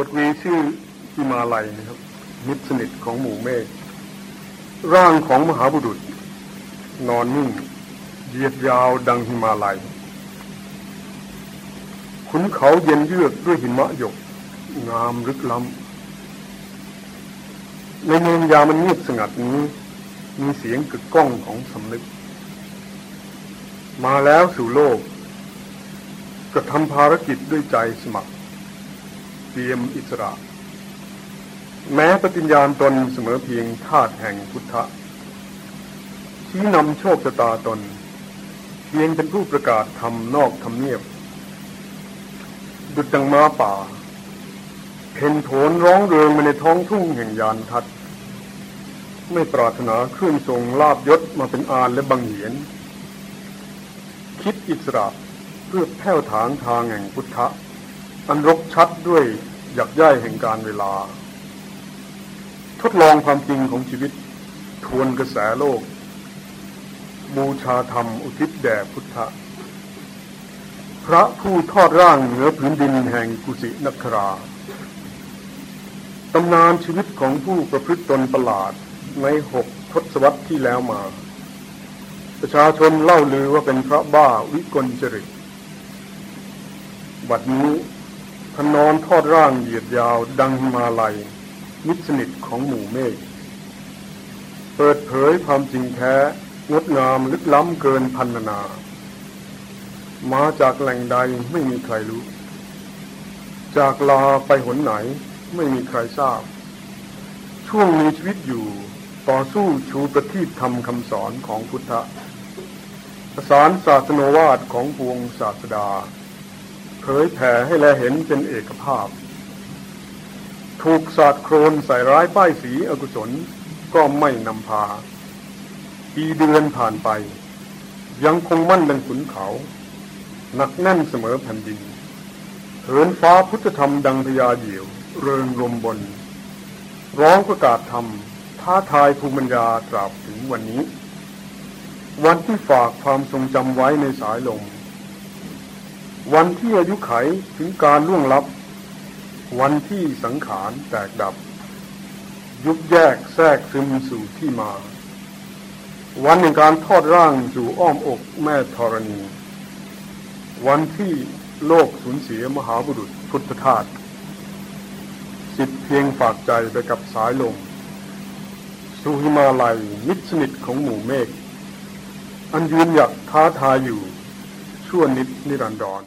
บทวีชื่อฮิมาลัยนะครับ มิตรสนิทของหมู่เมฆร่างของมหาบุรุษ นอนนิ่งเหยียดยาวดังหิมาลัยขุนเขาเย็นเยือกด้วยหิมะหยก งามลึกล้ำในเมืองยามันเงียบสงัดนี้ มีเสียงกึกก้องของสำนึก มาแล้วสู่โลก กระทำภารกิจด้วยใจสมัคร เตรียมอิสระ แม้ปฏิญญาณตนเสมอเพียงธาตุแห่งพุทธะชี้นำโชคชะตาตน เพียงเป็นผู้ประกาศทำนอกทำเนียบ ดุจดังม้าป่า เพ่นโถนร้องเริงมาในท้องทุ่งแห่งยานทัด ไม่ปรารถนาเครื่องทรงลาบยศมาเป็นอานและบังเหียน คิดอิสระเพื่อแผ่วถางทางแห่งพุทธะ อันรกชัดด้วยหยักย่ายแห่งการเวลา ทดลองความจริงของชีวิต ทวนกระแสโลก บูชาธรรมอุทิศแด่พุทธะพระผู้ทอดร่างเหนือพื้นดินแห่งกุสินคราตำนานชีวิตของผู้ประพฤติตนประหลาดในหกทศวรรษที่แล้วมา ประชาชนเล่าลือว่าเป็นพระบ้าวิกลจริตบัดนี้ ทนอนทอดร่างเหยียดยาวดังมาลัย มิสนิทของหมู่เมฆเปิดเผยความจริงแท้ งดงามลึกล้ำเกินพันนา มาจากแหล่งใดไม่มีใครรู้ จากลาไปหนไหนไม่มีใครทราบ ช่วงมีชีวิตอยู่ต่อสู้ชูประทีปทำคำสอนของพุทธะประสานศาสนวาทของปวงศาสดา เผยแผ่ให้แลเห็นเป็นเอกภาพ ถูกศาสตร์โครนใส่ร้ายป้ายสีอกุศลก็ไม่นำพา ปีเดือนผ่านไป ยังคงมั่นดังขุนเขา หนักแน่นเสมอแผ่นดินเหินฟ้าพุทธธรรมดังพญาเหยี่ยว เริงลมบน ร้องประกาศธรรม ท้าทายภูมิปัญญาตราบถึงวันนี้ วันที่ฝากความทรงจำไว้ในสายลม วันที่อายุไขถึงการล่วงลับ วันที่สังขารแตกดับ ยุบแยกแทรกซึมสู่ที่มา วันแห่งการทอดร่างสู่อ้อมอกแม่ธรณี วันที่โลกสูญเสียมหาบุรุษพุทธทาสสิทธิเพียงฝากใจไปกับสายลมสู่หิมาลัยมิตรสนิทของหมู่เมฆอันยืนหยัดท้าทายอยู่ชั่วนิดนิรันดร